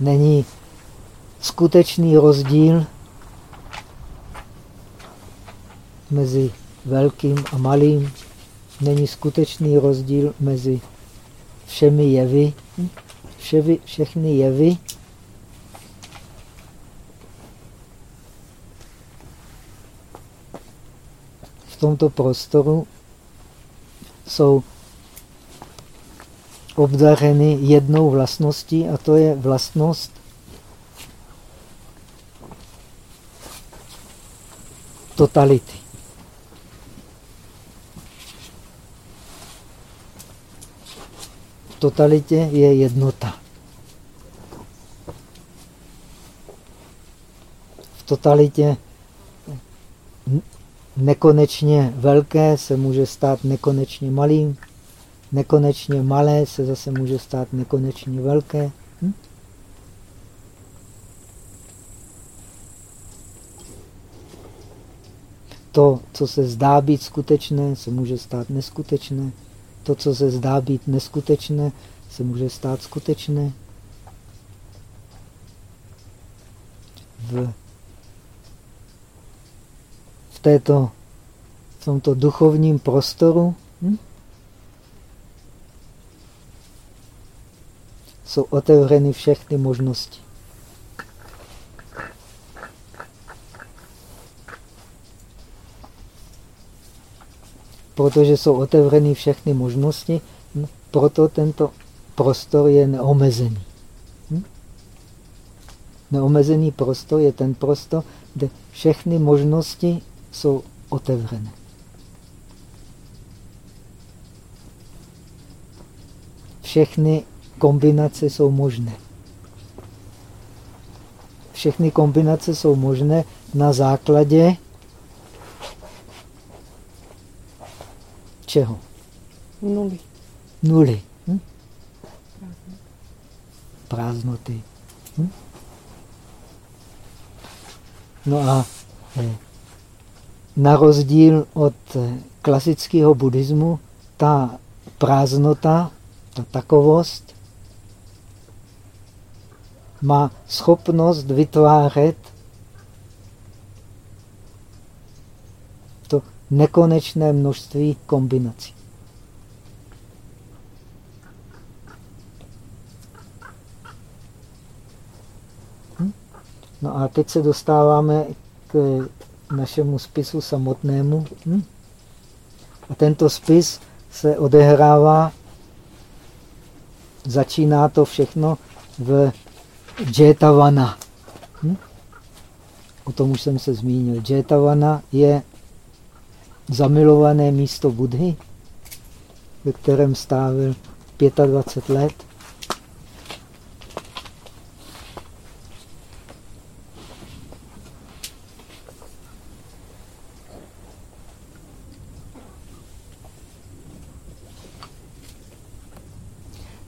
není skutečný rozdíl mezi velkým a malým, není skutečný rozdíl mezi všemi jevy, všemi, všechny jevy. V tomto prostoru jsou obdařeny jednou vlastností a to je vlastnost totality. V totalitě je jednota. V totalitě nekonečně velké se může stát nekonečně malým, nekonečně malé se zase může stát nekonečně velké. Hm? To, co se zdá být skutečné, se může stát neskutečné. To, co se zdá být neskutečné, se může stát skutečné. V, v, této, v tomto duchovním prostoru hm? Jsou otevřeny všechny možnosti. Protože jsou otevřeny všechny možnosti, no, proto tento prostor je neomezený. Hm? Neomezený prostor je ten prostor, kde všechny možnosti jsou otevřené. Všechny kombinace jsou možné. Všechny kombinace jsou možné na základě čeho? Nuly. Nuly. Hm? Prázdnoty. Hm? No a eh, na rozdíl od eh, klasického buddhismu, ta prázdnota, ta takovost, má schopnost vytvářet to nekonečné množství kombinací. Hm? No a teď se dostáváme k našemu spisu samotnému. Hm? A tento spis se odehrává, začíná to všechno v Jetavana. Hm? O tom už jsem se zmínil. Jetavana je zamilované místo Budhy, ve kterém stávil 25 let.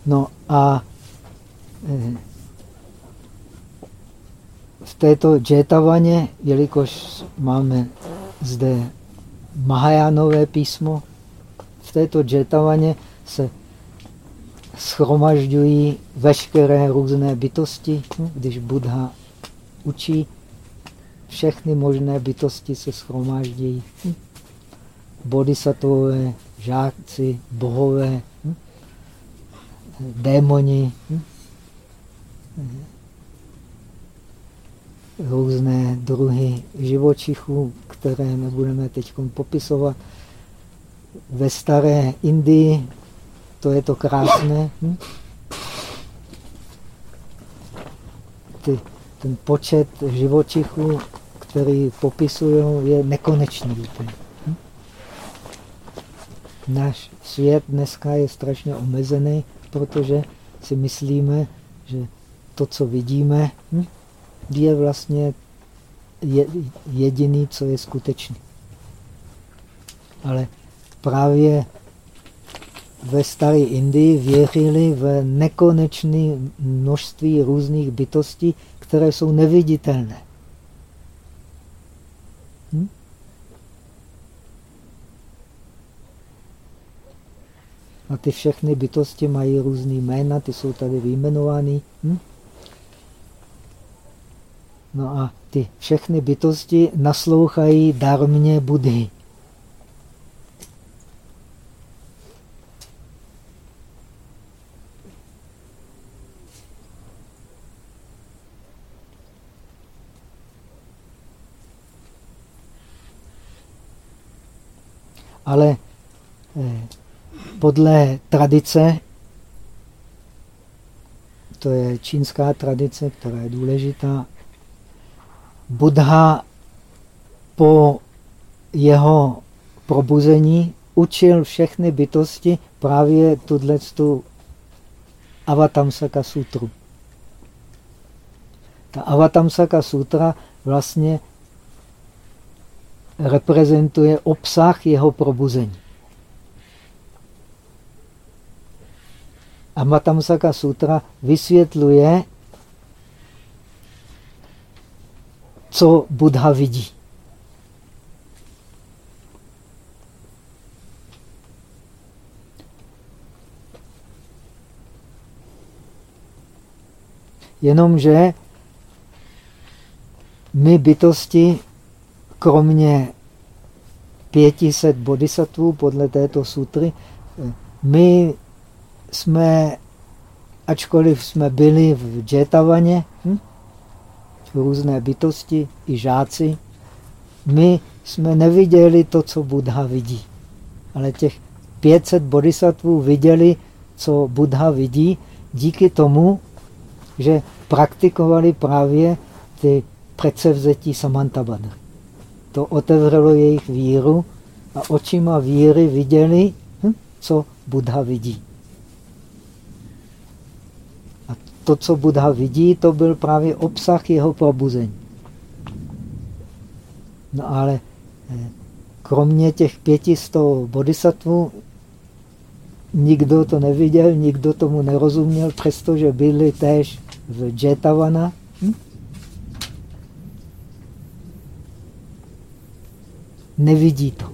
No a eh, této džetavaně, jelikož máme zde Mahajánové písmo, v této džetavaně se schromažďují veškeré různé bytosti. Když Buddha učí, všechny možné bytosti se schromáždějí. Bodhisattvové, žáci, bohové, démoni, různé druhy živočichů, které nebudeme teď popisovat. Ve staré Indii to je to krásné. Hm? Ty, ten počet živočichů, který popisují, je nekonečný. Hm? Náš svět dneska je strašně omezený, protože si myslíme, že to, co vidíme, hm? Je vlastně jediný, co je skutečný. Ale právě ve staré Indii věřili v nekonečné množství různých bytostí, které jsou neviditelné. Hm? A ty všechny bytosti mají různý jména, ty jsou tady vyjmenovány. Hm? No a ty všechny bytosti naslouchají darmě Budhy. Ale eh, podle tradice, to je čínská tradice, která je důležitá, Buddha po jeho probuzení učil všechny bytosti právě tuhle tu Avatamsaka sutru. Ta Avatamsaka sutra vlastně reprezentuje obsah jeho probuzení. Amatamsaka sutra vysvětluje, co Buddha vidí. Jenomže my bytosti kromě 500 bodhisattvů podle této sutry, my jsme, ačkoliv jsme byli v Džetavaně, hm? Různé bytosti i žáci, my jsme neviděli to, co Buddha vidí. Ale těch 500 bodhisattvů viděli, co Buddha vidí, díky tomu, že praktikovali právě ty předsevzetí Samantabhadra to otevřelo jejich víru a očima víry viděli, hm, co Buddha vidí. A to, co Buddha vidí, to byl právě obsah jeho probuzení. No ale eh, kromě těch pětistou bodhisattvů nikdo to neviděl, nikdo tomu nerozuměl, přestože byli též v Jetavana, nevidí to.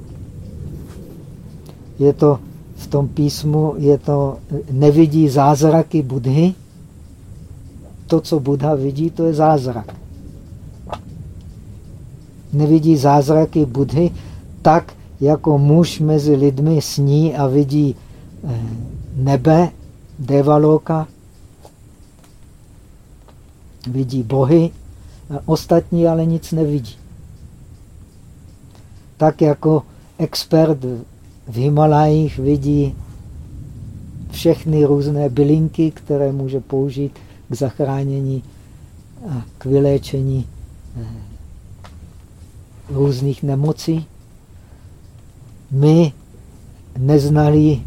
Je to v tom písmu, je to, nevidí zázraky Budhy. To, co Buddha vidí, to je zázrak. Nevidí zázraky Budhy tak, jako muž mezi lidmi sní a vidí eh, nebe, devaloka, vidí bohy, ostatní ale nic nevidí tak jako expert v Himalajích vidí všechny různé bylinky, které může použít k zachránění a k vyléčení eh, různých nemocí. My neznali,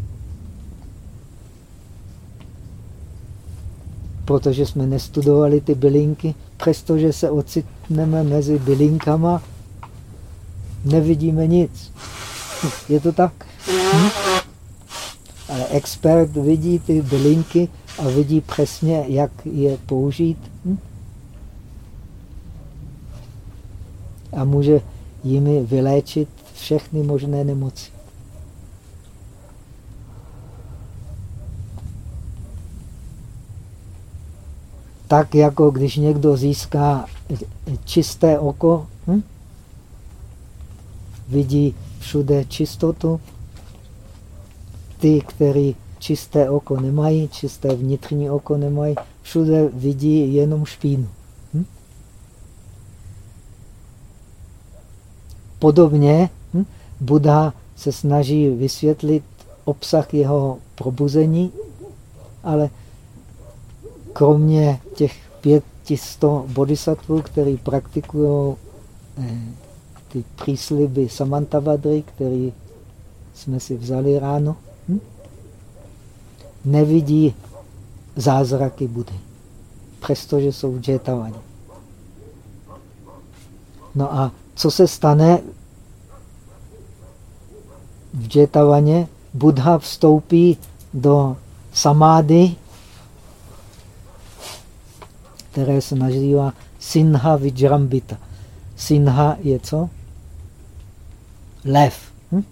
protože jsme nestudovali ty bylinky, přestože se ocitneme mezi bylinkama, nevidíme nic. Je to tak? Hm? Ale expert vidí ty bylinky a vidí přesně, jak je použít. Hm? A může jimi vyléčit všechny možné nemoci. Tak jako když někdo získá čisté oko, hm? vidí všude čistotu. Ty, kteří čisté oko nemají, čisté vnitřní oko nemají, všude vidí jenom špínu. Hm? Podobně hm? Buddha se snaží vysvětlit obsah jeho probuzení, ale kromě těch pětisto bodhisattvů, který praktikují eh, ty přísliby Samantavadry, který jsme si vzali ráno? Nevidí zázraky Budhy, přestože jsou v džetavaně. No a co se stane v džetavaně? Buddha vstoupí do samády, které se nazývá Sinha Vijrambita. Sinha je co? lev. Hm?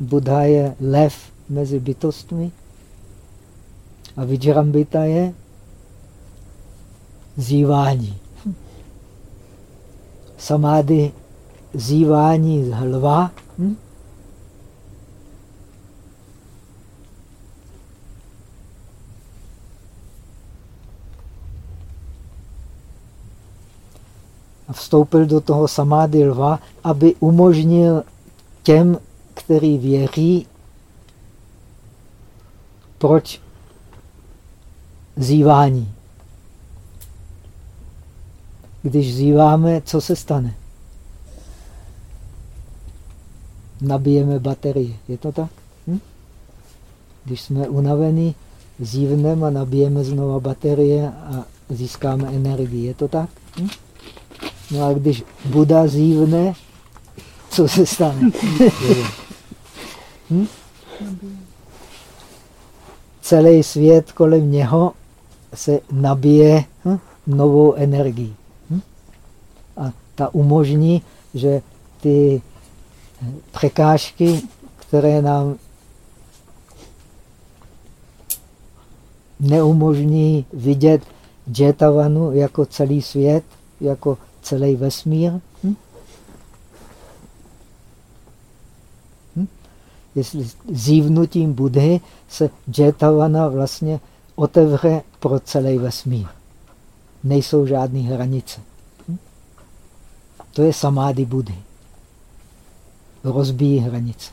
Buddha je lev mezi bytostmi a Vijrambita je zývání. Hm? samády zývání z lva. Hm? A vstoupil do toho samády lva, aby umožnil těm, kteří věří, proč zývání. Když zýváme, co se stane? Nabijeme baterie. Je to tak? Hm? Když jsme unavení, zívneme a nabijeme znova baterie a získáme energii. Je to tak? Hm? No a když Buda zívne, co se stane? hm? Celý svět kolem něho se nabije hm? novou energii. Hm? A ta umožní, že ty překážky, které nám neumožní vidět Jetavanu jako celý svět, jako celý vesmír. Hm? Hm? Jestli zívnutím Budhy se Jetavana vlastně otevře pro celý vesmír. Nejsou žádné hranice. Hm? To je samády Budhy. Rozbíjí hranice.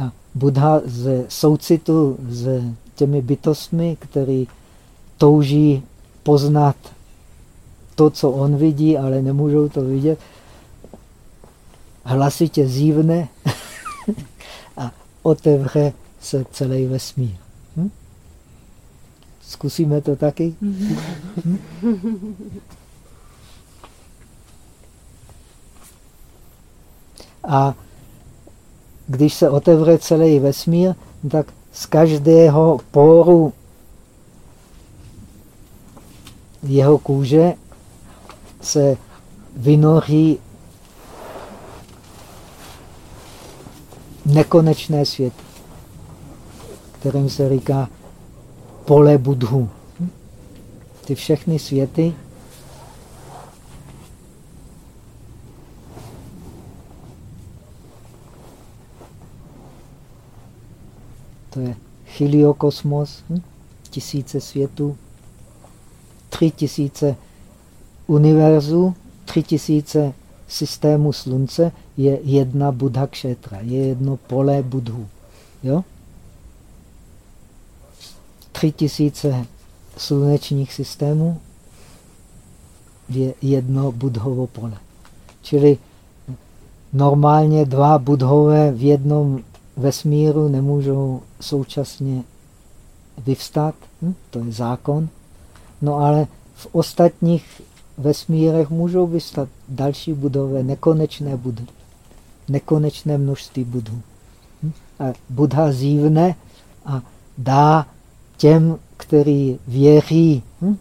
A Buddha z soucitu s těmi bytostmi, který touží poznat to, co on vidí, ale nemůžou to vidět, hlasitě zívne a otevře se celý vesmír. Hm? Zkusíme to taky? Hm? A když se otevře celý vesmír, tak z každého poru jeho kůže se vynoří nekonečné svět, kterým se říká pole budhu. Ty všechny světy To je chiliokosmos, hm? tisíce světů, tři tisíce univerzů, tři tisíce systému slunce je jedna Buddha kšetra, je jedno pole budhu. Jo? Tři tisíce slunečních systémů je jedno budhovo pole. Čili normálně dva budhové v jednom vesmíru nemůžou současně vyvstat, hm? to je zákon. No ale v ostatních vesmírech můžou vystat další budové, nekonečné budhy, nekonečné množství budhů. Hm? A Buddha zívne a dá těm, kteří věří, hm?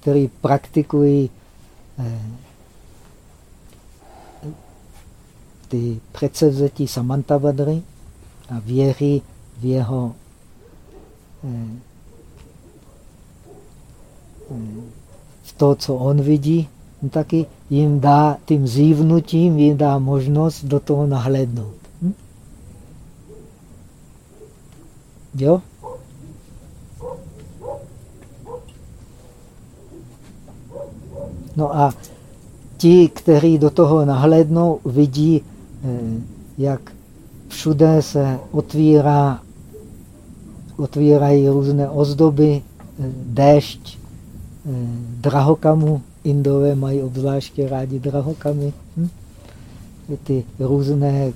kteří praktikují eh, ty předsevzetí Samantavadry a věří v jeho eh, eh, to, co on vidí, no taky jim dá, tím zívnutím jim dá možnost do toho nahlédnout. Hm? Jo? No a ti, kteří do toho nahlédnou, vidí Eh, jak všude se otvírá, otvírají různé ozdoby, eh, déšť, drahokamu. Indové mají obzvláště rádi drahokamy. Hm? Ty různé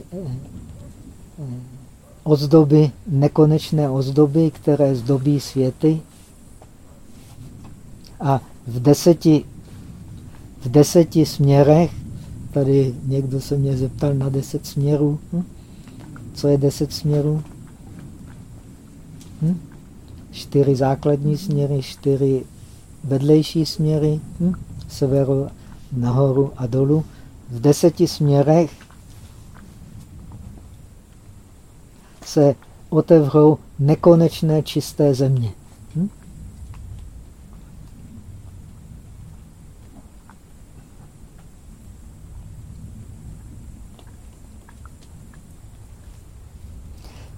ozdoby, nekonečné ozdoby, které zdobí světy. A v deseti, v deseti směrech Tady někdo se mě zeptal na deset směrů. Hm? Co je deset směrů? Hm? Čtyři základní směry, čtyři vedlejší směry, hm? severu, nahoru a dolů. V deseti směrech se otevřou nekonečné čisté země. Hm?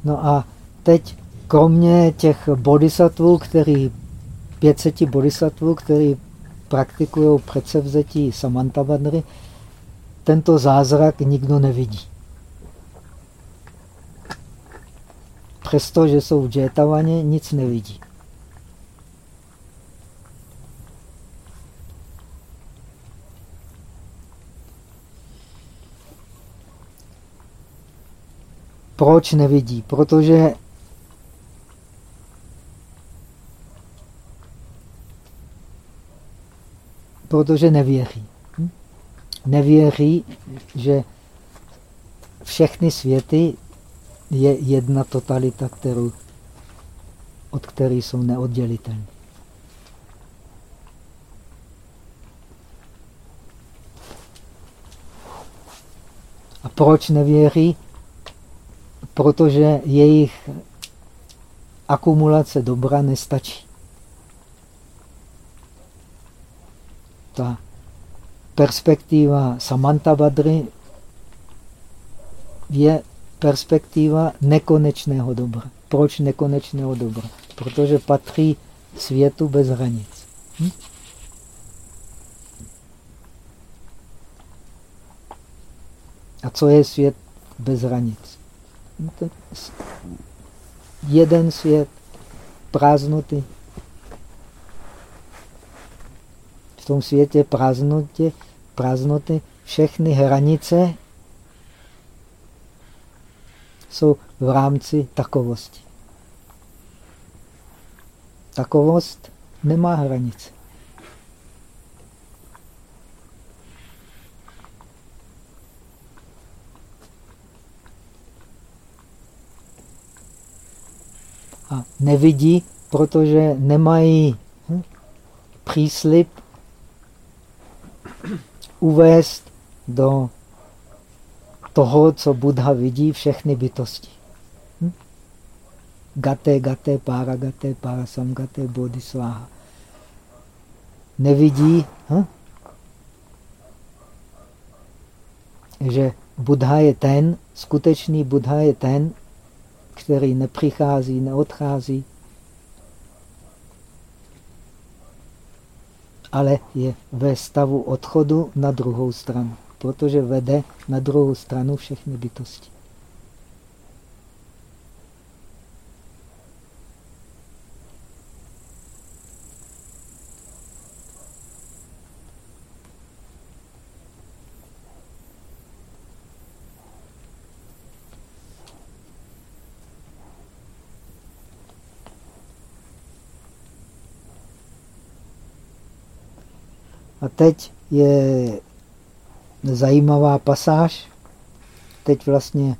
No a teď kromě těch bodhisattvů, který 500 bodhisattvů, který praktikují předsevzetí Samantabhadry, tento zázrak nikdo nevidí. Přestože jsou v džetavaně, nic nevidí. Proč nevidí? Protože protože nevěří. Hm? Nevěří, že všechny světy je jedna totalita, kterou, od které jsou neoddělitelné. A proč nevěří? Protože jejich akumulace dobra nestačí. Ta perspektiva Samanta Badry je perspektiva nekonečného dobra. Proč nekonečného dobra? Protože patří světu bez hranic. Hm? A co je svět bez hranic? No jeden svět prázdnoty. V tom světě prázdnoty, prázdnoty všechny hranice jsou v rámci takovosti. Takovost nemá hranice. A nevidí, protože nemají hm, příslip uvést do toho, co Buddha vidí, všechny bytosti. Hm? Gate, gate, paragate, parasamgate, bodhisváha. Nevidí, hm? že Buddha je ten, skutečný Buddha je ten, který nepřichází, neodchází, ale je ve stavu odchodu na druhou stranu protože vede na druhou stranu všechny bytosti. Teď je zajímavá pasáž. Teď vlastně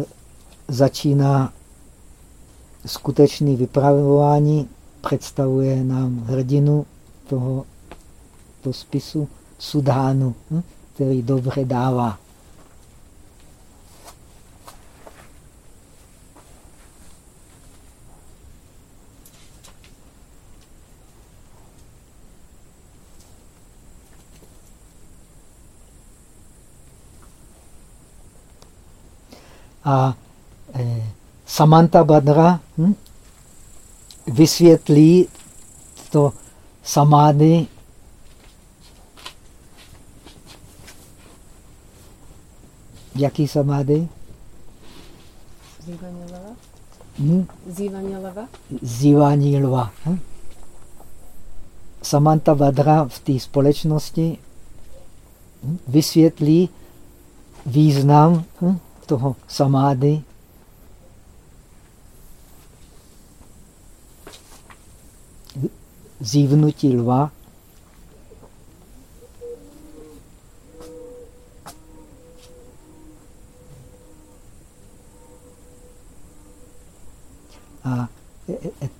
eh, začíná skutečný vypravování, představuje nám hrdinu toho, toho spisu Sudhánu, hm, který dobře dává. A eh, Samantha Badra hm, vysvětlí to samády Jaký samády? Zývání leva. Hm? Zývání leva. Zývání lva. Hm? Samantha Badra v té společnosti hm, vysvětlí význam hm? Toho samády, zívnutí lva, a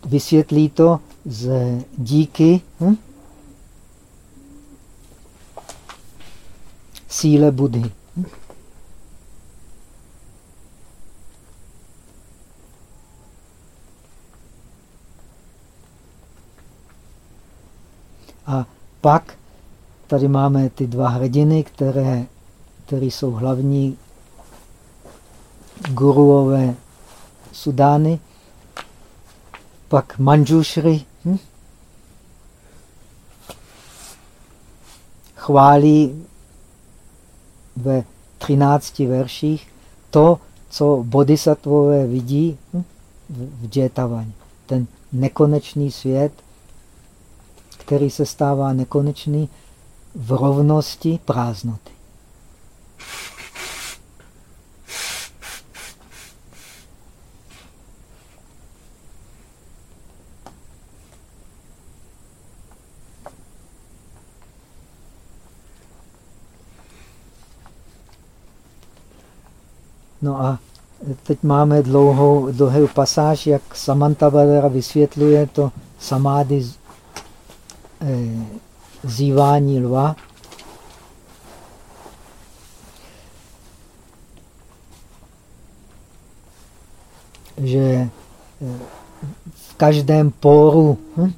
vysvětlí to z díky hm? síle Budhy. Pak tady máme ty dva hrdiny, které, které jsou hlavní guruové Sudány, pak Manjushri hm? chválí ve 13 verších to, co bodhisattvové vidí hm? v Džetavaně. Ten nekonečný svět, který se stává nekonečný v rovnosti prázdnoty. No a teď máme dlouhou, dlouhou pasáž, jak Samantavadara vysvětluje to samády zývání lva. Že eh, v každém poru hm,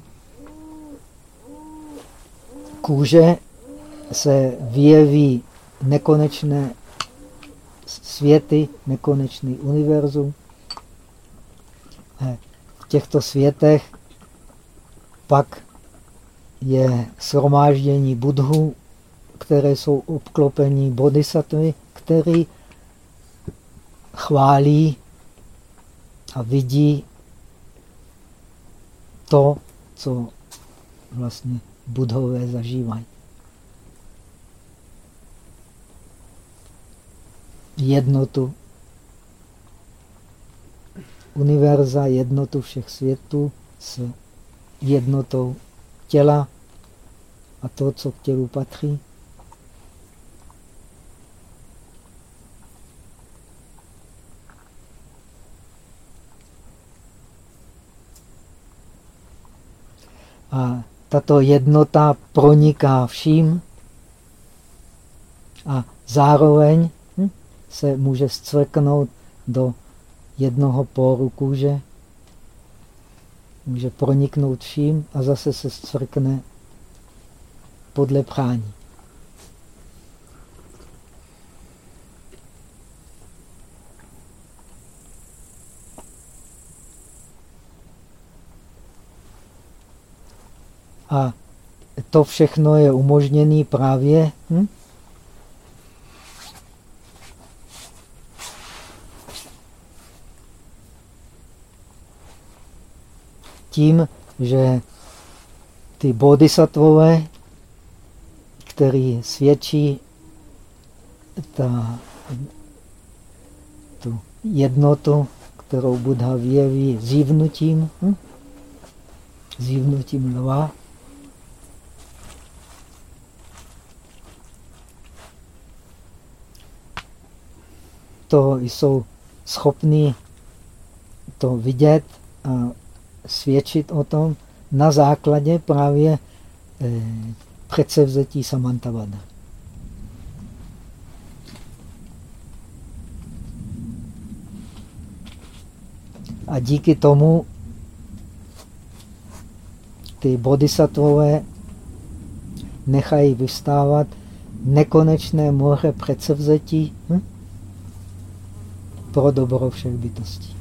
kůže se vyjeví nekonečné světy, nekonečný univerzum. V těchto světech pak je shromáždění budhů, které jsou obklopení bodhisattvy, který chválí a vidí to, co vlastně budhové zažívají. jednotu univerza, jednotu všech světů s jednotou těla a to, co k tělu patří. A tato jednota proniká vším a zároveň se může zcvrknout do jednoho poru kůže, může proniknout vším a zase se zcvrkne podle prání. A to všechno je umožněné právě hm? Tím, že ty bodhisattvové, který svědčí ta, tu jednotu, kterou Buddha vyjeví zívnutím, hm? zívnutím lva, to jsou schopní to vidět a svědčit o tom na základě právě eh, předsevzetí Samantavada. A díky tomu ty bodhisattvové nechají vystávat nekonečné moře předsevzetí hm? pro dobro všech bytostí.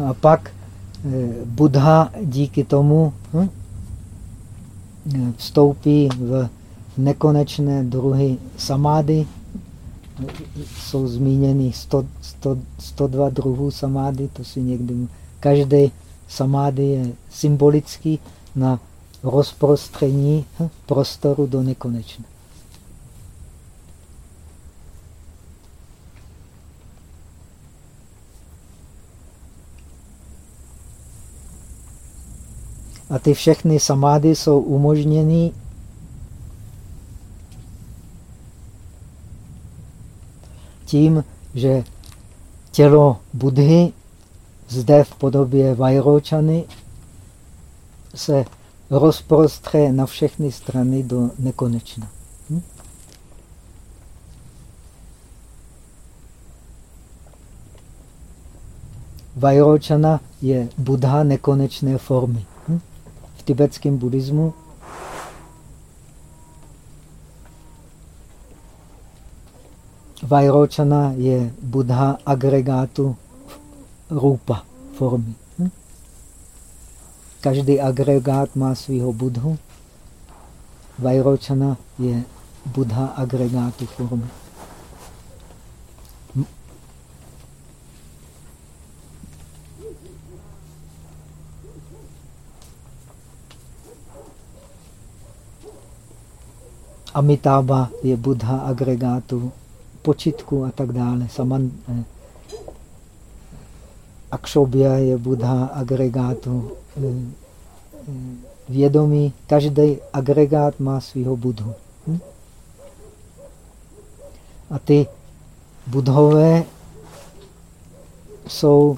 No a pak eh, Buddha díky tomu hm, vstoupí v nekonečné druhy samády. Jsou zmíněny 100, 100, 102 druhů samády, to si někdy... Každý samády je symbolický na rozprostření hm, prostoru do nekonečna. A ty všechny samády jsou umožněny tím, že tělo Budhy zde v podobě Vajročany se rozprostře na všechny strany do nekonečna. Hm? Vajročana je Buddha nekonečné formy. V tibetském buddhismu Vajročana je Buddha agregátu rupa formy. Hm? Každý agregát má svého Budhu. Vajročana je Buddha agregátu formy. Amitabha je Buddha agregátu počitku a tak dále. Saman, eh, Akšobia je Buddha agregátu eh, eh, vědomí. Každý agregát má svého Budhu. Hm? A ty budhové jsou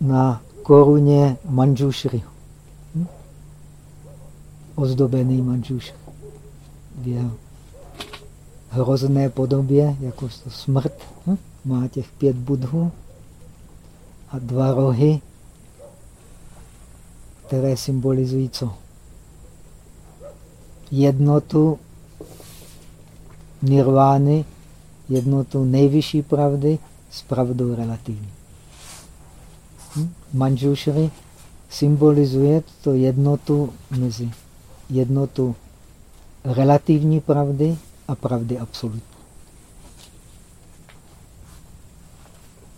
na koruně Manjushri. Hm? Ozdobený Manjushri. V hrozné podobě, jako smrt. Hm? Má těch pět budhů a dva rohy, které symbolizují co? Jednotu nirvány, jednotu nejvyšší pravdy s pravdou relativní. Hm? Manjushri symbolizuje to jednotu mezi jednotu relativní pravdy a pravdy absolutní.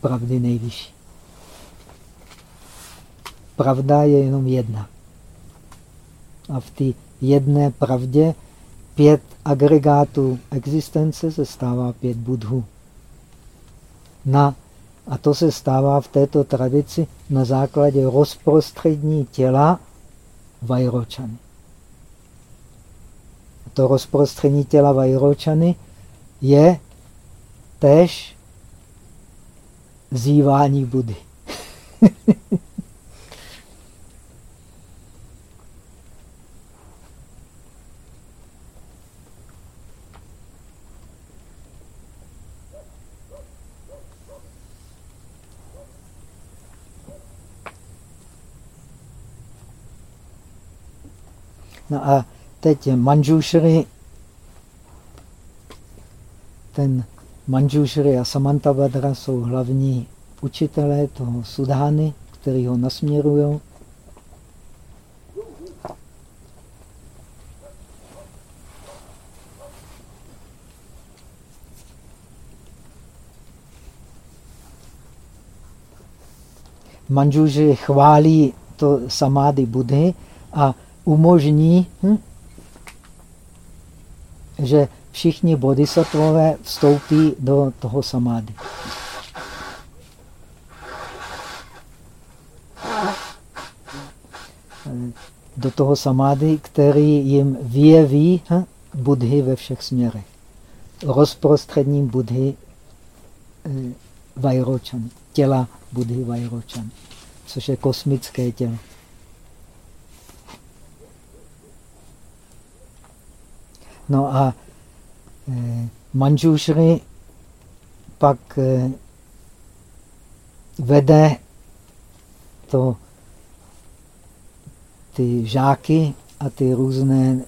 Pravdy nejvyšší. Pravda je jenom jedna. A v té jedné pravdě pět agregátů existence se stává pět budhů. Na, a to se stává v této tradici na základě rozprostřední těla Vajročany to rozprostření těla Vajročany je tež zývání Budy. No a Teď Manjushri, ten Manjushri a Samantabhadra jsou hlavní učitelé toho Sudhány, který ho nasměrují. Manjushri chválí to samády Budhy a umožní hm, že všichni bodhisattvové vstoupí do toho samády. Do toho samády, který jim vyjeví budhy ve všech směrech. Rozprostředním budhy eh, Vajročan, těla budhy Vajročan, což je kosmické tělo. No a e, Manjushri pak e, vede to ty žáky a ty různé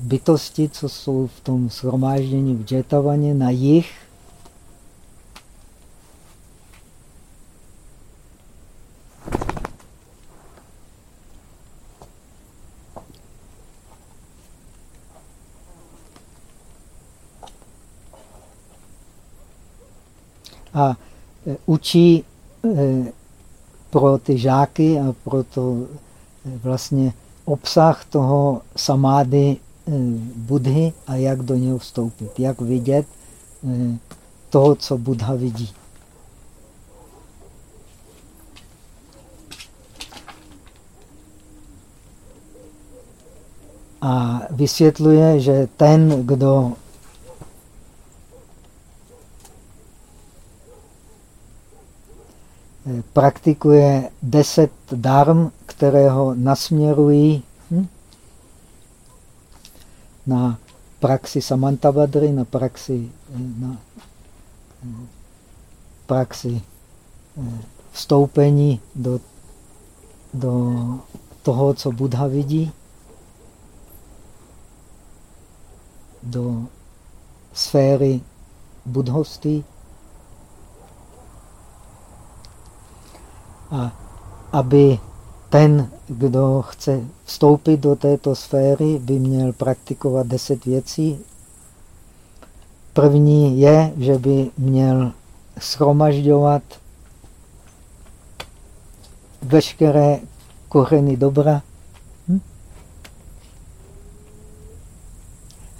bytosti, co jsou v tom shromáždění v Džetavaně na jich a e, učí e, pro ty žáky a pro to e, vlastně obsah toho samády Budhy a jak do něho vstoupit, jak vidět toho, co Buddha vidí. A vysvětluje, že ten, kdo eh, praktikuje deset darm, které ho nasměrují hm? na praxi samantabadry, na praxi, eh, na praxi vstoupení do, do toho, co Buddha vidí, do sféry budhoství. A aby ten, kdo chce vstoupit do této sféry, by měl praktikovat deset věcí. První je, že by měl schromažďovat veškeré kořeny dobra. Hm?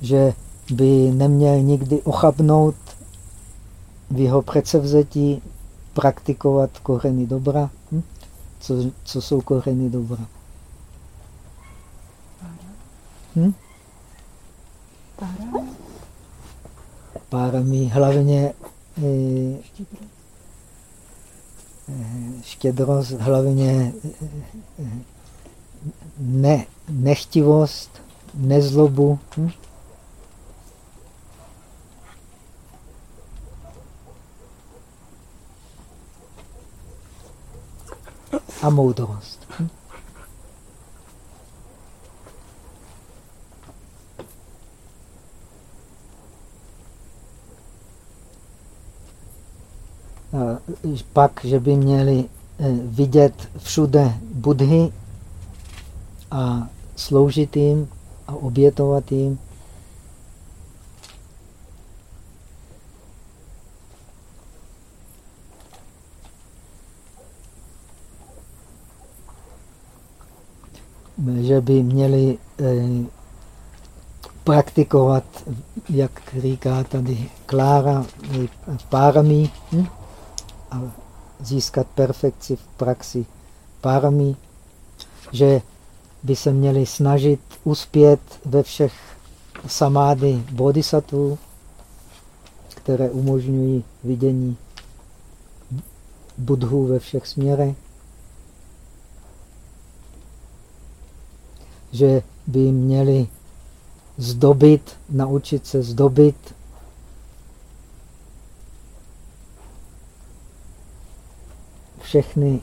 Že by neměl nikdy ochabnout v jeho předsevzetí praktikovat kořeny dobra. Hm? Co, co jsou kořeny dobra? Hm? Párami hlavně eh, štědrost, hlavně ne, nechtivost, nezlobu. Hm? A moudrost. Hm? pak, že by měli eh, vidět všude budhy a sloužit jim a obětovat jim. Že by měli eh, praktikovat, jak říká tady Klára, párami. Hm? a získat perfekci v praxi párami, že by se měli snažit uspět ve všech samády bodhisattvů, které umožňují vidění budhu ve všech směrech. Že by měli zdobit, naučit se zdobit všechny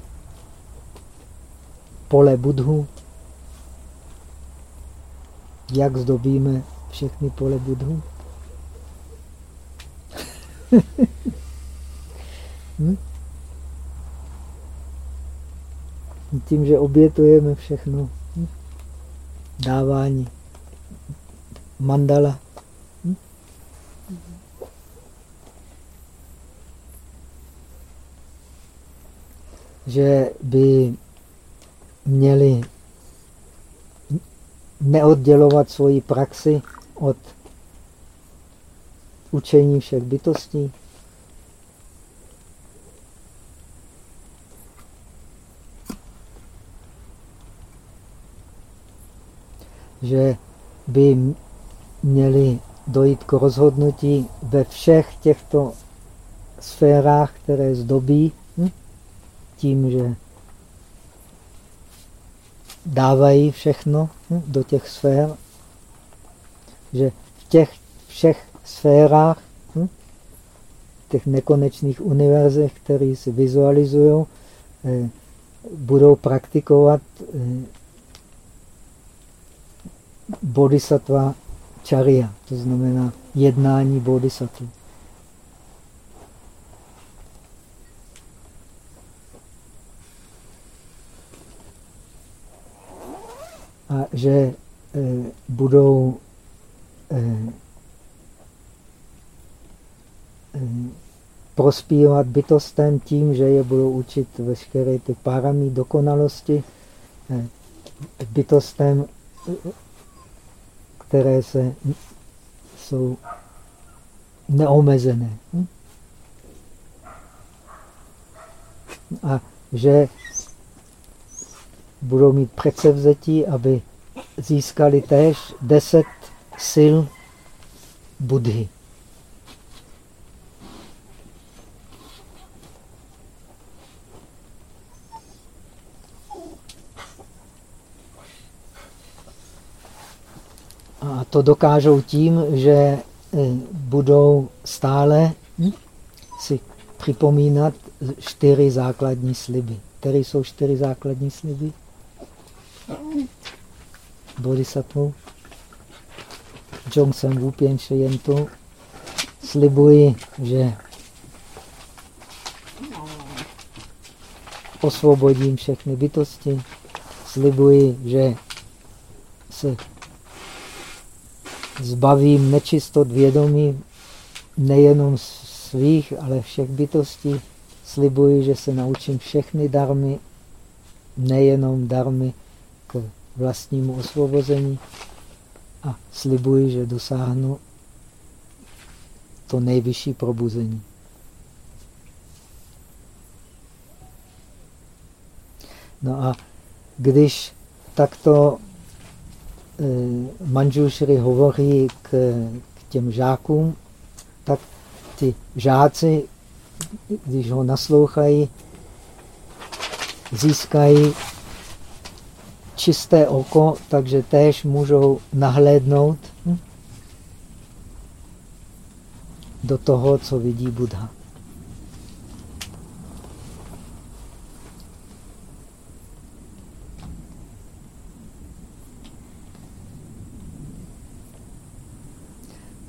pole budhu. Jak zdobíme všechny pole budhu? hm? Tím, že obětujeme všechno. Hm? Dávání. Mandala. že by měli neoddělovat svoji praxi od učení všech bytostí. Že by měli dojít k rozhodnutí ve všech těchto sférách, které zdobí tím, že dávají všechno hm, do těch sfér, že v těch všech sférách, hm, těch nekonečných univerzech, které si vizualizují, eh, budou praktikovat eh, bodhisattva čaria, to znamená jednání bodhisattva. a že e, budou e, e, prospívat bytostem tím, že je budou učit veškeré ty páramí dokonalosti bytostem, které se, jsou neomezené. Hm? A že budou mít předsevzetí, aby získali též deset sil Budhy. To dokážou tím, že eh, budou stále si připomínat čtyři základní sliby. Které jsou čtyři základní sliby? Bodhisattva. Jongsem Wupien Shayentu. Slibuji, že osvobodím všechny bytosti. Slibuji, že se zbavím nečistot vědomí nejenom svých, ale všech bytostí. Slibuji, že se naučím všechny darmy, nejenom darmy k vlastnímu osvobození. A slibuji, že dosáhnu to nejvyšší probuzení. No a když takto Manžušry hovoří k, k těm žákům, tak ty žáci, když ho naslouchají, získají čisté oko, takže též můžou nahlédnout do toho, co vidí Buddha.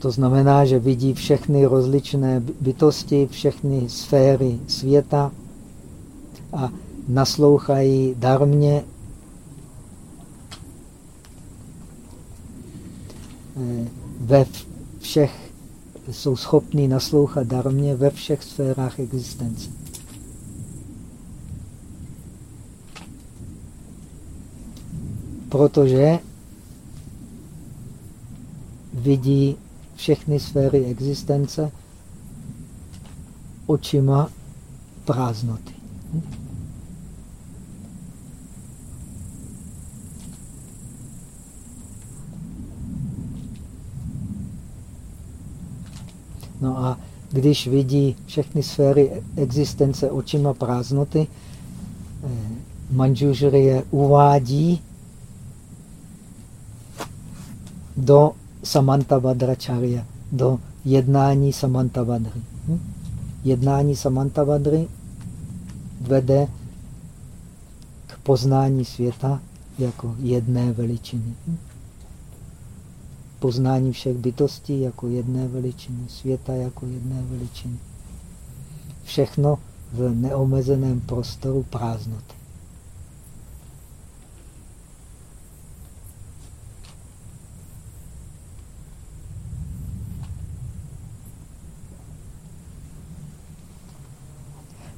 To znamená, že vidí všechny rozličné bytosti, všechny sféry světa a naslouchají darmě. Eh, ve všech jsou schopni naslouchat darmě ve všech sférách existence. Protože vidí všechny sféry existence očima prázdnoty. No a když vidí všechny sféry existence očima prázdnoty, eh, Manžužry je uvádí do Samanta Vadračarya, do jednání Samanta Vadry. Hm? Jednání Samanta Vadry vede k poznání světa jako jedné veličiny. Hm? Poznání všech bytostí jako jedné veličiny, světa jako jedné veličiny. Všechno v neomezeném prostoru prázdnoty.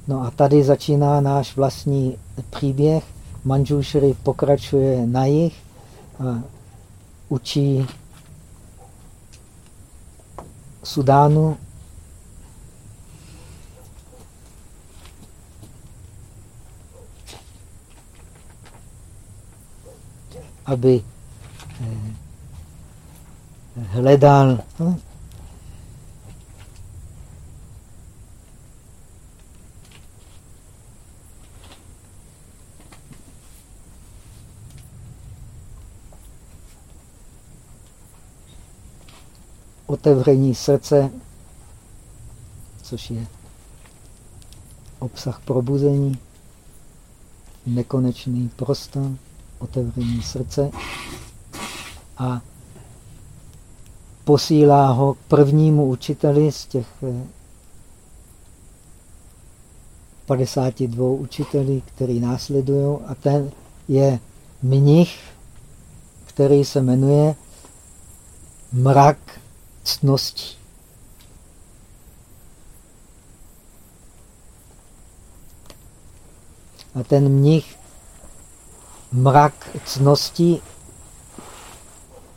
No a tady začíná náš vlastní příběh. Manžušry pokračuje na jich, a učí Sudánu aby eh, hledal hm, otevření srdce, což je obsah probuzení, nekonečný prostor, otevření srdce a posílá ho k prvnímu učiteli z těch 52 eh, učitelů, který následují a ten je mnich, který se jmenuje mrak ctností. A ten mnich mrak ctnosti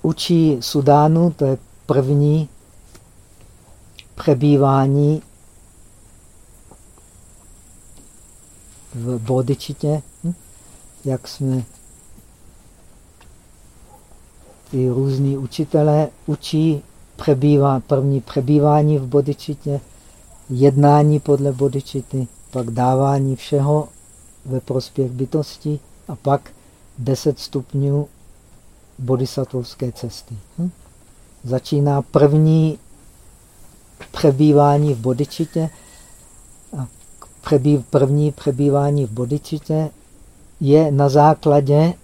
učí Sudánu, to je první přebývání v bodičitě, hm? jak jsme ty různí učitelé učí přebývá, první přebývání v bodičitě, jednání podle bodičity, pak dávání všeho ve prospěch bytosti a pak 10 stupňů bodhisattvovské cesty. Hm? začíná první přebývání v bodičitě. A první přebývání v bodičitě je na základě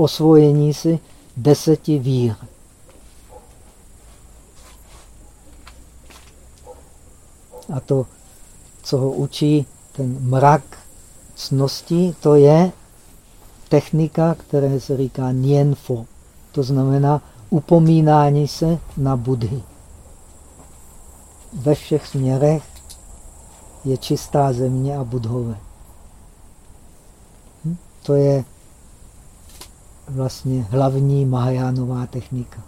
osvojení si deseti vír. A to, co ho učí ten mrak cnosti, to je technika, která se říká nienfo. To znamená upomínání se na Budhy. Ve všech směrech je čistá země a budhové. Hm? To je vlastně hlavní Mahajánová technika.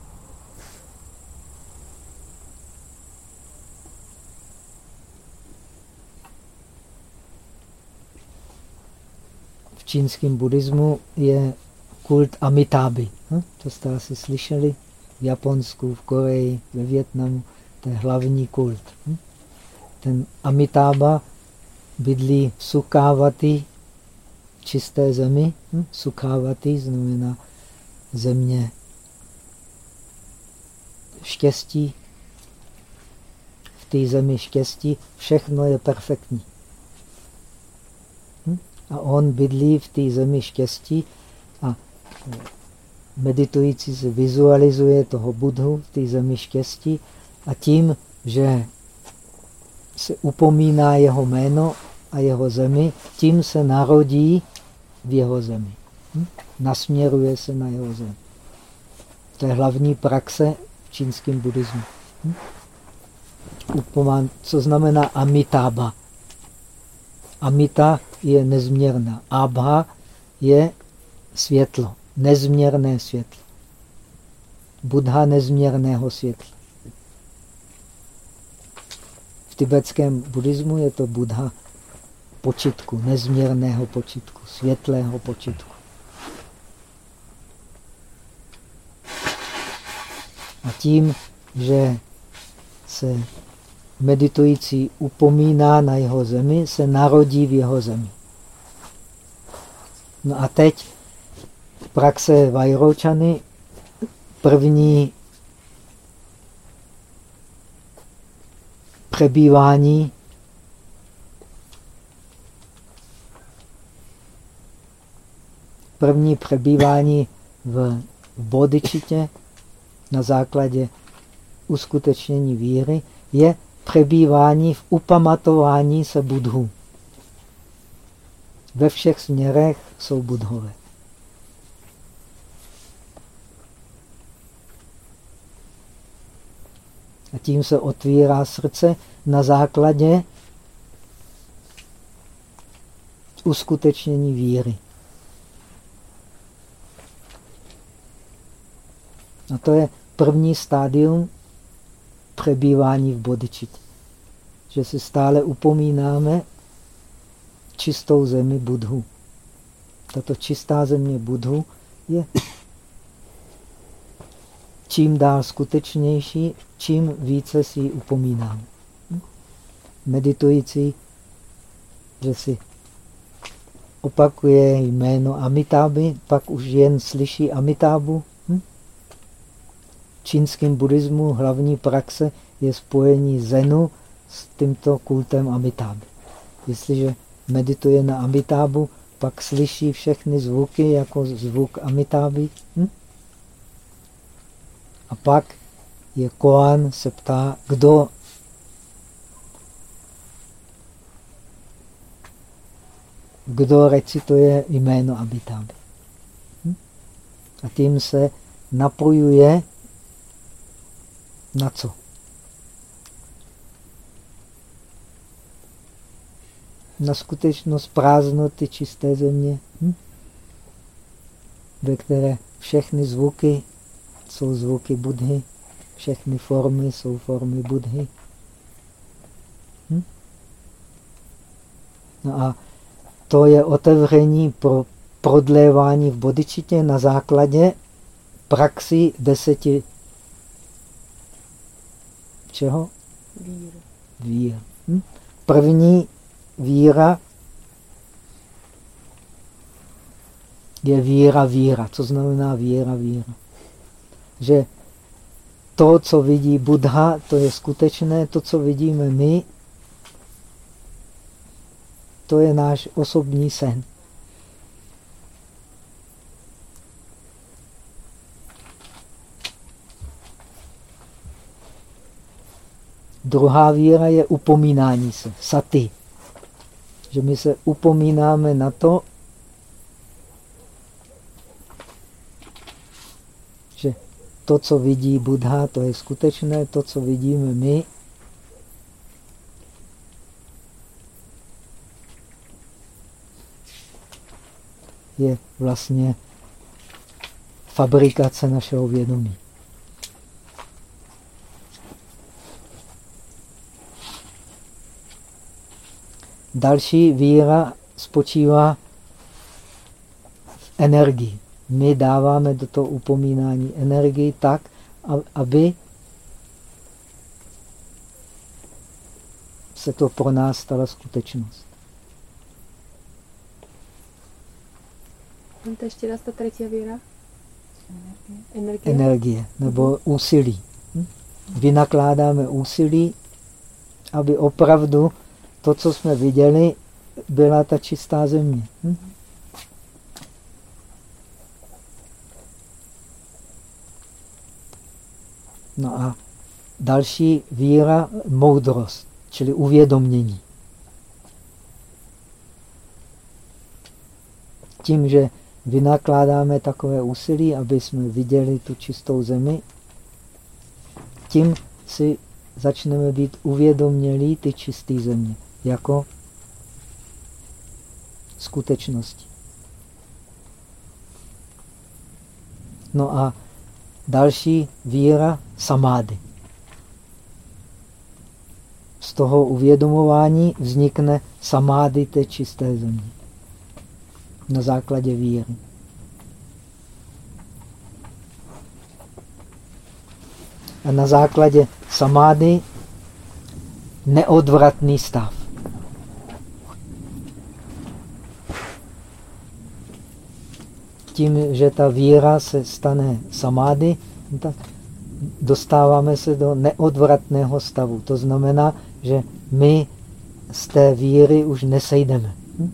V čínském buddhismu je kult Amitáby. Hm? To jste asi slyšeli v Japonsku, v Koreji, ve Větnamu. To je hlavní kult. Hm? Ten Amitába bydlí v Sukávati, čisté zemi. Hm? Sukhavati znamená země štěstí. V té zemi štěstí všechno je perfektní. Hm? A on bydlí v té zemi štěstí a meditující se vizualizuje toho Budhu v té zemi štěstí a tím, že se upomíná jeho jméno a jeho zemi, tím se narodí v jeho zemi. Hm? Nasměruje se na jeho zemi. To je hlavní praxe v čínském buddhismu. Hm? Co znamená amitába? Amita je nezměrná. Abha je světlo, nezměrné světlo. Buddha nezměrného světla. V tibetském buddhismu je to Buddha počitku, nezměrného počitku, světlého počitku. A tím, že se meditující upomíná na jeho zemi, se narodí v jeho zemi. No a teď praxe Vajročany, první přebývání první přebývání v bodičitě na základě uskutečnění víry je přebývání v upamatování se budhu. Ve všech směrech jsou budhové. A tím se otvírá srdce na základě uskutečnění víry. A to je první stádium přebývání v bodičitě. Že si stále upomínáme čistou zemi Budhu. Tato čistá země Budhu je čím dál skutečnější, čím více si ji upomínáme. Meditující, že si opakuje jméno Amitáby, pak už jen slyší Amitábu, čínském buddhismu hlavní praxe je spojení zenu s tímto kultem Amitáby. Jestliže medituje na Amitábu, pak slyší všechny zvuky jako zvuk Amitáby. Hm? A pak je Koan se ptá, kdo kdo recituje jméno Amitáby. Hm? A tím se napojuje na co? Na skutečnost prázdnoty čisté země, hm? ve které všechny zvuky jsou zvuky Budhy, všechny formy jsou formy Budhy. Hm? No a to je otevření pro prodlévání v bodičitě na základě praxi deseti čeho? Víra. Víra. Hm? První víra je víra, víra. Co znamená víra, víra? Že to, co vidí Buddha, to je skutečné, to, co vidíme my, to je náš osobní sen. Druhá víra je upomínání se, saty. Že my se upomínáme na to, že to, co vidí Buddha, to je skutečné, to, co vidíme my, je vlastně fabrikace našeho vědomí. Další víra spočívá v energii. My dáváme do toho upomínání energii tak, aby se to pro nás stala skutečnost. to ještě raz ta třetí víra? Energie. Energie, nebo mhm. úsilí. Vynakládáme úsilí, aby opravdu to, co jsme viděli, byla ta čistá země. Hm? No a další víra, moudrost, čili uvědomění. Tím, že vynakládáme takové úsilí, aby jsme viděli tu čistou zemi, tím si začneme být uvědomělí ty čisté země jako skutečnosti. No a další víra samády. Z toho uvědomování vznikne samády té čisté země. Na základě víry. A na základě samády neodvratný stav. Tím, že ta víra se stane samády, tak dostáváme se do neodvratného stavu. To znamená, že my z té víry už nesejdeme. Hm?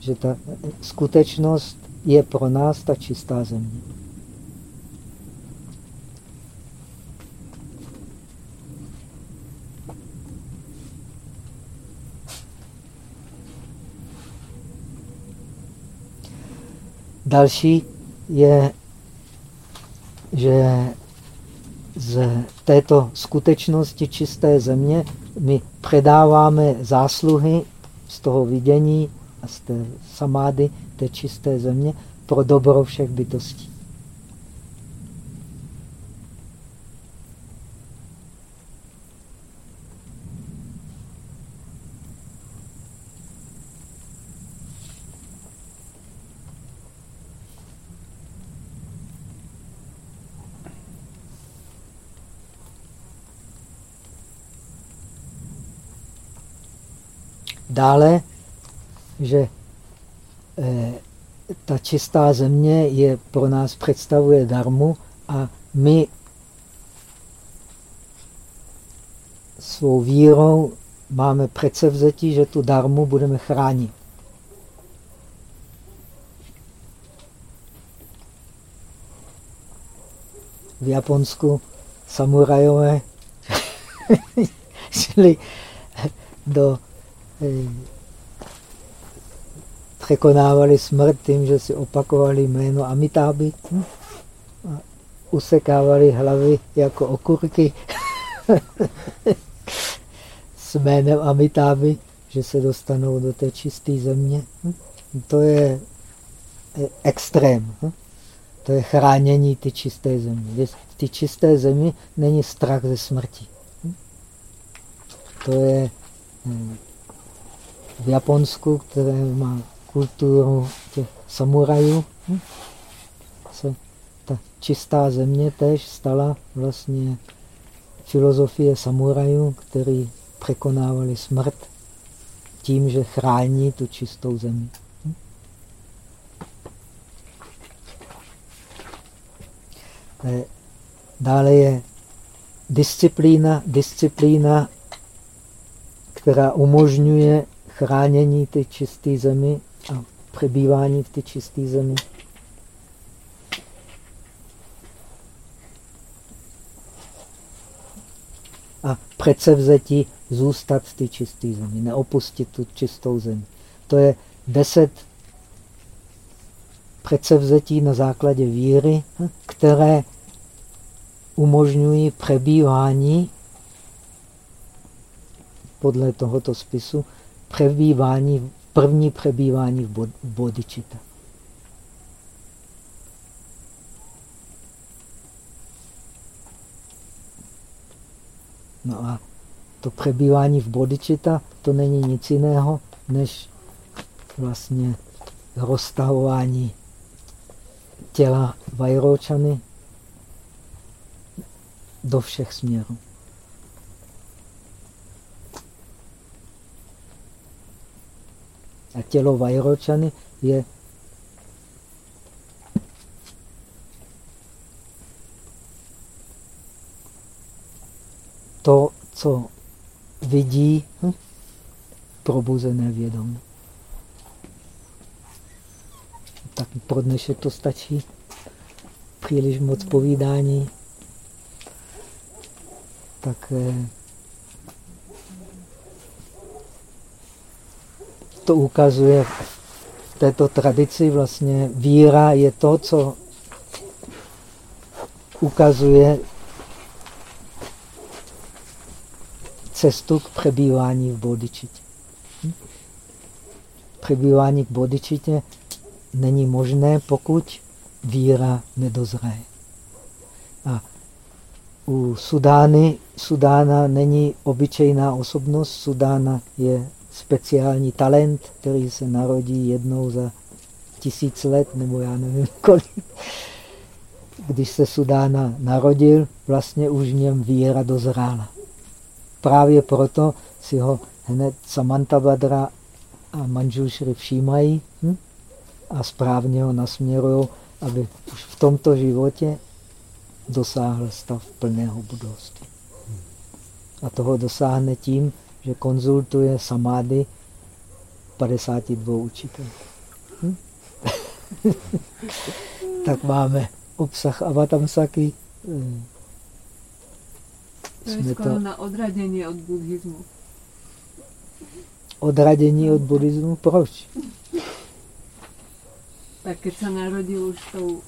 Že ta skutečnost je pro nás ta čistá země. Další je, že z této skutečnosti čisté země my předáváme zásluhy z toho vidění a z té samády té čisté země pro dobro všech bytostí. Dále, že eh, ta čistá země je pro nás představuje darmu a my svou vírou máme předsevzetí, že tu darmu budeme chránit. V Japonsku samurajové šli do překonávali smrt tím, že si opakovali jméno Amitáby a usekávali hlavy jako okurky s jménem Amitáby, že se dostanou do té čisté země. To je extrém. Hm? To je chránění ty čisté země. V ty čisté zemi není strach ze smrti. To je v Japonsku, které má kulturu těch samurajů, hm, se ta čistá země tež stala vlastně filozofie samurajů, který překonávali smrt tím, že chrání tu čistou zemi. Hm. Eh, dále je disciplína, disciplína, která umožňuje chránění ty čisté zemi a přebývání v ty čisté zemi. A předsevzetí zůstat v té čisté zemi, neopustit tu čistou zemi. To je deset předsevzetí na základě víry, které umožňují přebývání podle tohoto spisu přebývání, první přebývání v bodičita. No a to přebývání v bodičita, to není nic jiného, než vlastně roztahování těla Vajročany do všech směrů. A tělo Vajročany je to, co vidí hm, probuzené vědomí. Tak pro dnešek to stačí. Příliš moc povídání. Tak eh, to ukazuje v této tradici vlastně víra je to, co ukazuje cestu k přebývání v bodičitě. Hm? Přebývání v bodičitě není možné, pokud víra nedozraje. A u Sudány, Sudána není obyčejná osobnost, Sudána je speciální talent, který se narodí jednou za tisíc let, nebo já nevím kolik. Když se Sudána narodil, vlastně už v něm víra dozrála. Právě proto si ho hned Samantabhadra a Manjushri všímají hm? a správně ho nasměrují, aby už v tomto životě dosáhl stav plného budovství. A toho dosáhne tím, že konzultuje samády 52 učitelů. Hm? tak máme obsah Avatamsaky. To je skoro to... na odradění od buddhismu. Odradění od buddhismu? Proč? Tak keď se narodil už tou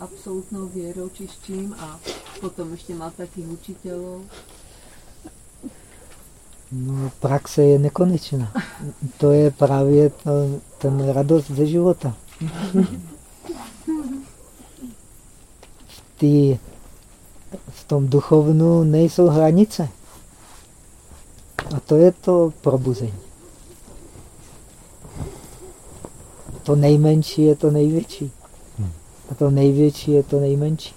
absolutnou věrou či s čím a potom ještě mal takých učitelů. No, praxe je nekonečná. To je právě to, ten radost ze života. V, tý, v tom duchovnu nejsou hranice. A to je to probuzení. To nejmenší je to největší. A to největší je to nejmenší.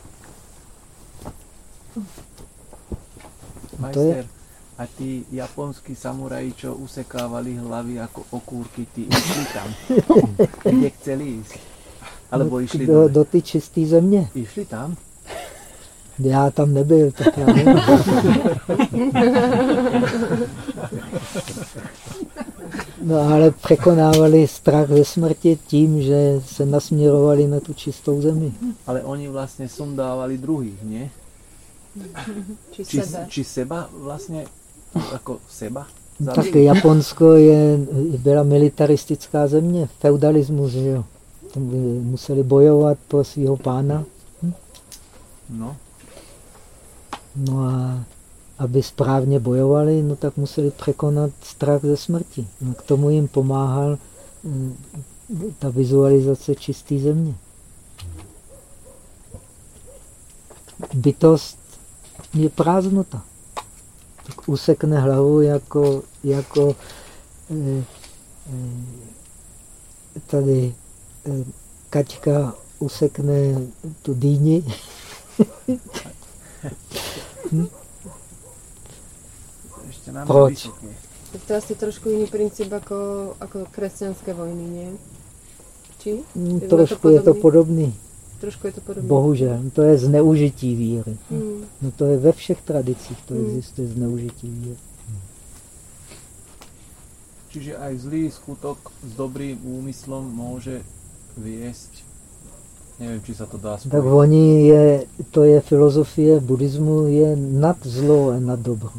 Majster, to je... a tí japonskí samuraji, čo usekávali hlavy ako okúrky, tí išli tam, kde chceli ísť. Alebo no, išli do, do ty čisté země. Išli tam? Já tam nebyl, tak já nevím. No ale překonávali strach ze smrti tím, že se nasměrovali na tu čistou zemi. Ale oni vlastně sundávali druhých, ne? Či, či sebe. Či seba vlastně, jako seba? Tak Japonsko je, byla militaristická země, feudalismus, že jo. Tam museli bojovat pro svého pána. Hm? No. No a aby správně bojovali, no tak museli překonat strach ze smrti. No k tomu jim pomáhal hm, ta vizualizace čisté země. Bytost je prázdnota. Usekne hlavu jako, jako eh, eh, tady eh, kačka usekne tu dýni. hm? Proč? Tak to je asi trošku jiný princip jako, jako křesťanské vojny, ne? Či? Mm, trošku je to podobný. Trošku je to podobné. Bohužel, to je zneužití víry. Hmm. No to je ve všech tradicích, to Hmm. existuje zneužití víry. Čiže aj zlý skutok s dobrým úmyslom môže viesť, neviem, či sa to dá Tak spojiť. oni je, to je filozofie buddhismu, je nad zlo a nad dobro.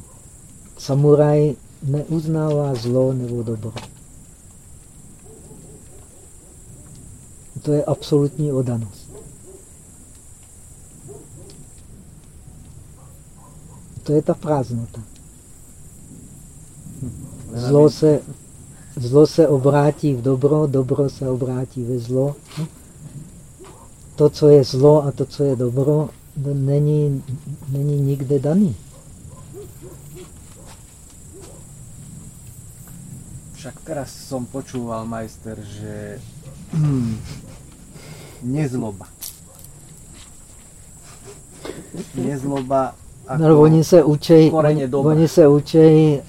Samuraj neuznává zlo nebo dobro. To je absolutní odanost. To je ta prázdnota. Zlo se, zlo se obrátí v dobro, dobro se obrátí ve zlo. To, co je zlo a to, co je dobro, to není, není nikde daný. Však teraz som počúval, majster, že hmm, nezloba. Nezloba. No, oni se koreně oni, oni se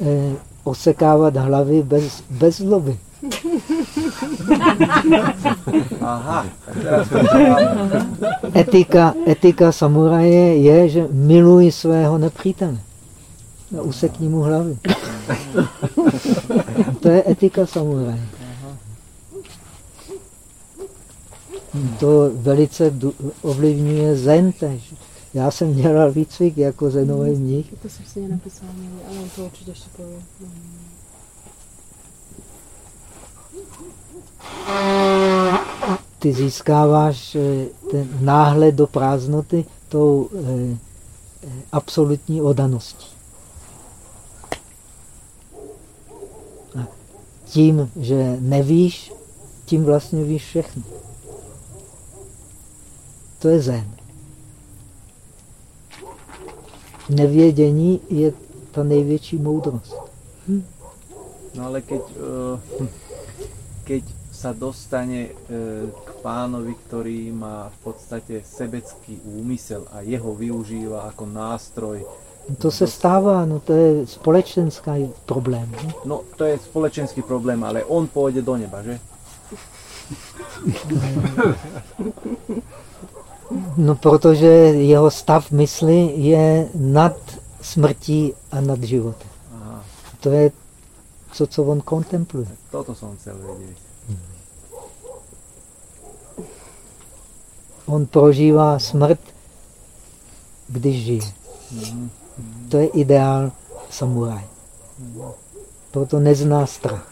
eh, osekávat hlavy bez, bez zloby. Aha. Etika, etika samuraje je, že miluj svého nepřítele. A usekni mu hlavy. To je etika samuraje. To velice ovlivňuje zen tež. Já jsem dělal výcvik jako zenový mnich. To jsem si nenapísal někdy, ale on to určitě ještě pově. No. Ty získáváš eh, ten náhled do prázdnoty tou eh, eh, absolutní odaností. A tím, že nevíš, tím vlastně víš všechno. To je zen. Nevědění je ta největší moudrost. No ale keď, eh, keď sa dostane eh, k pánovi, ktorý má v podstate sebecký úmysel a jeho využíva ako nástroj, To se stává, no to je společenský problém. Ne? no to je společenský problém, ale on pôjde do neba, že? No, protože jeho stav mysli je nad smrtí a nad životem. Aha, To je to, co on kontempluje. toto som chcel vedieť. On prožívá smrt, když žije. Mhm. To je ideál samuraj. Proto nezná strach.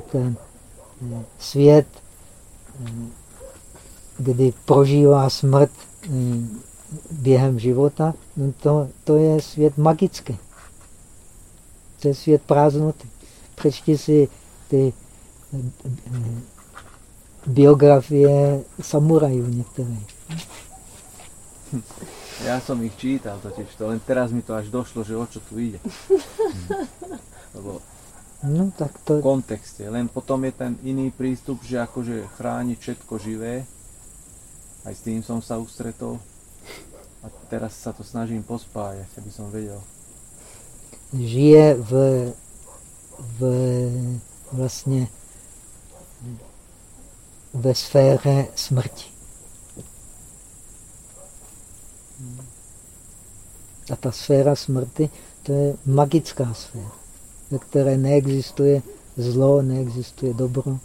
Ten eh, svět, eh, kdy prožívá smrt eh, během života, no to, to je svět magický. To je svět prázdnoty. Přečti si ty biografie samurajů některé. Ja som ich čítal totiž to, len teraz mi to až došlo, že o čo tu ide. Lebo No tak to, v kontexte. Len potom je ten iný prístup, že akože chrániť všetko živé. Aj s tým som sa ustretol. A teraz sa to snažím pospájať, aby som vedel. žije v, v vlastně ve sféře smrti. A ta sféra smrti, to je magická sféra, ve které neexistuje zlo, neexistuje dobro.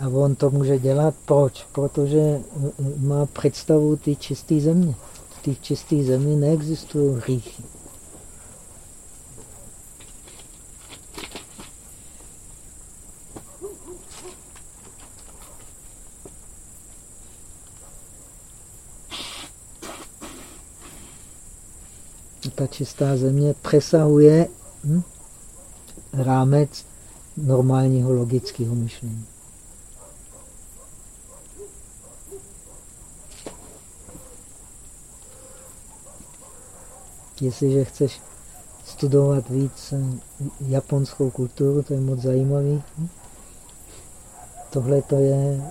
A on to může dělat proč? Protože má představu ty čisté země. V té čisté zemi neexistují hříchy. Ta čistá země přesahuje hm, rámec normálního logického myšlení. Jestliže chceš studovat víc japonskou kulturu, to je moc zajímavý. Tohle to je...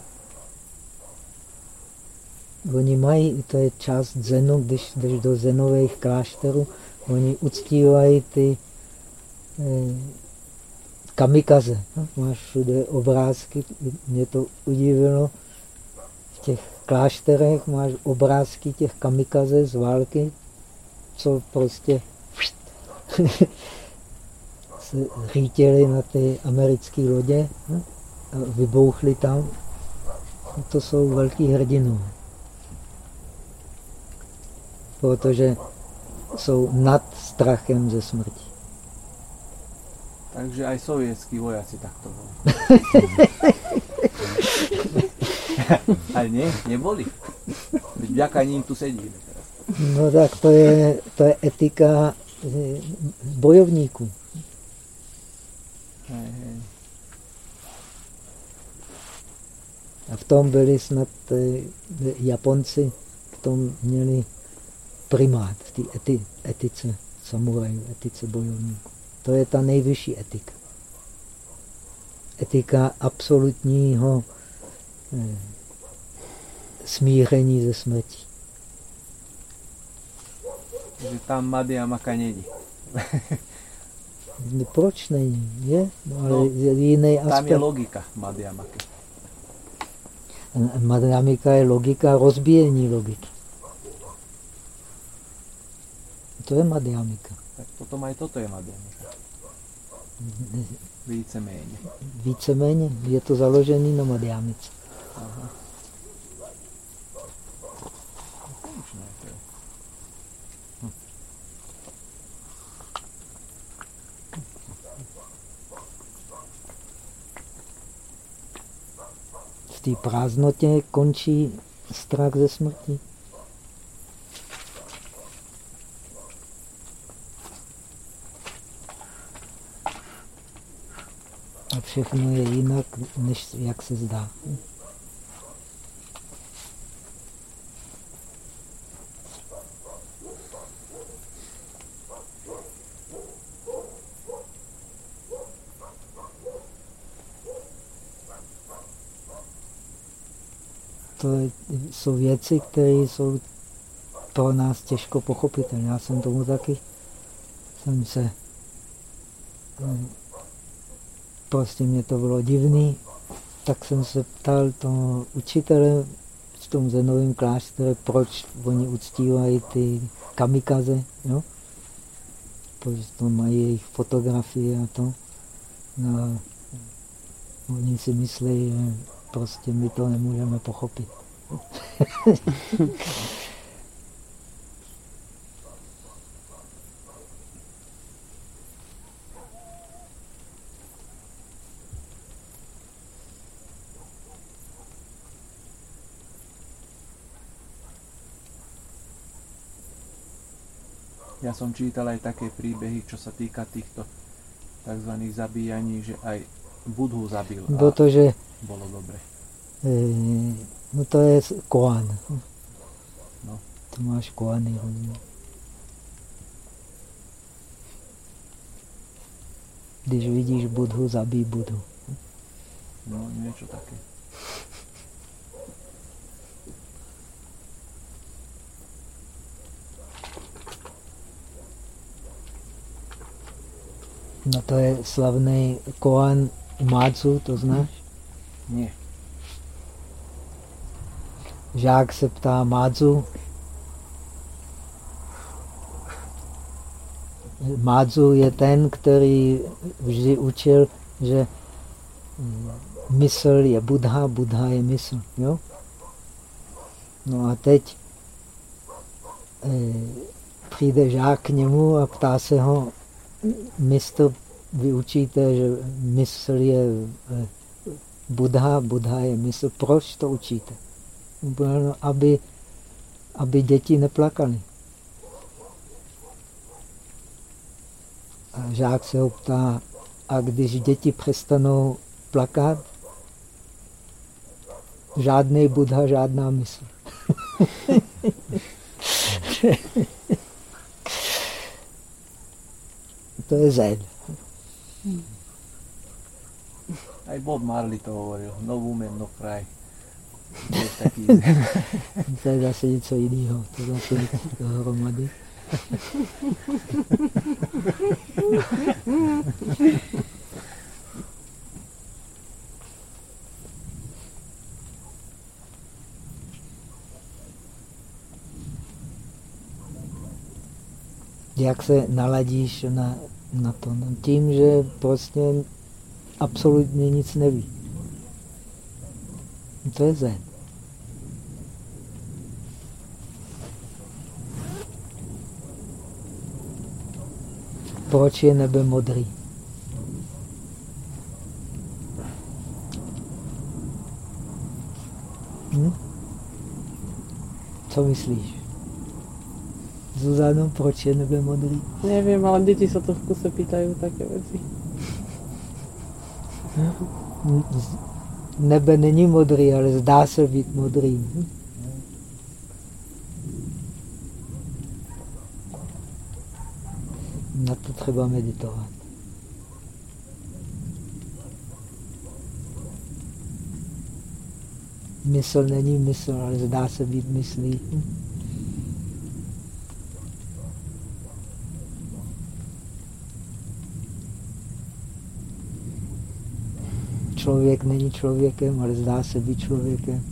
Oni mají, to je část zenu, když jdeš do zenových klášterů, oni uctívají ty eh, kamikaze. Máš všude obrázky, mě to udivilo. V těch klášterech máš obrázky těch kamikaze z války, co prostě se řítěli na ty americké lodě a vybouchli tam. To jsou velký hrdinové. Protože jsou nad strachem ze smrti. Takže aj sovětský vojaci takto boli. Ale nie, neboli. Vďaka ním tu sedíme. No tak to je, to je etika eh, bojovníků. A v tom byli snad eh, Japonci, v tom měli primát, v té eti, etice samurajů, etice bojovníků. To je ta nejvyšší etika. Etika absolutního eh, smíření ze smrti. Že tam Madhyamaka není. Proč není? Je, no, ale no, jiný aspekt. Tam je logika Madhyamaky. Madhyamika je logika rozbíjení logiky. To je Madhyamika. Tak potom aj toto je Madhyamika. Víceméně. Víceméně. Je to založený na Madhyamice. Aha. v té prázdnotě končí strach ze smrti. A všechno je jinak, než jak se zdá. to jsou věci, které jsou pro nás těžko pochopitelné. Já jsem tomu taky, jsem se, hm, prostě mě to bylo divný, tak jsem se ptal toho učitele v tom zenovém kláštere, proč oni uctívají ty kamikaze, jo? Proč to mají jejich fotografie a to. No, oni si myslí, že Prostě my to nemůžeme pochopit. Ja som čítal aj také príbehy, čo sa týka týchto tzv. zabíjaní, že aj Budhu zabil. Protože bolo dobre. E, no to je koan. No. To máš koany. Když vidíš Budhu, zabij Budhu. No, niečo také. No to je slavný koan Mácu, to znáš? Nie. Žák se ptá Mádzu. Mádzu je ten, který vždy učil, že mysl je Buddha, Buddha je mysl. Jo? No a teď eh, přijde žák k němu a ptá se ho, mistr, vy učíte, že mysl je eh, Buddha, Buddha je mysl. Proč to učíte? Aby, aby děti neplakaly. A žák se ho ptá, A když děti přestanou plakat, žádný Buddha, žádná mysl. to je zen. Aj Bob Marley to hovoril, no woman, no cry. To je zase něco jiného. To zase dohromady. Jak se naladíš na, na to? No, tím, že prostě absolutně nic neví. To je zen. Proč je nebe modrý? Hm? Co myslíš? Zuzano, proč je nebe modrý? Nevím, ale děti se to v kuse pýtají také věci. Nebe není modrý, ale zdá se být modrým. Hm? Na to třeba meditovat. Mysl není mysl, ale zdá se být myslí. Člověk není člověkem, ale zdá se být člověkem.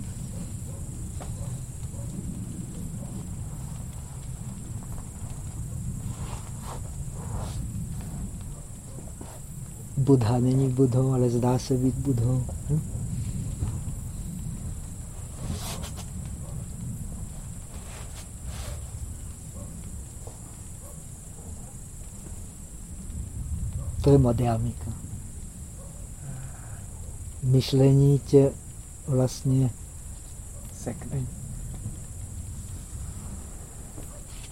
Buddha není Budhou, ale zdá se být Budhou. Hm? To je modernita. Myšlení tě vlastně sekne.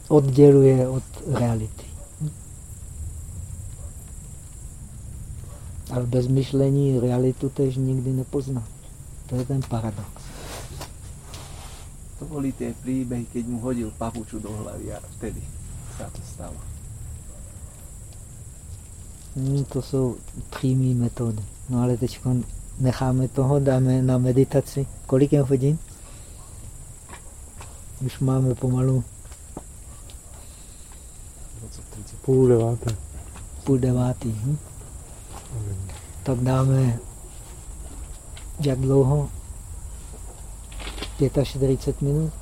odděluje od reality. Ale bez myšlení realitu tež nikdy nepozná. To je ten paradox. To boli tie príbehy, keď mu hodil papuču do hlavy a vtedy sa to stalo. Hmm, to jsou přímé metody. No ale teď necháme toho, dáme na meditaci. Kolik je hodin? Už máme pomalu. Půl deváté. Půl devátý. Hm? Tak dáme jak dlouho? 45 minut?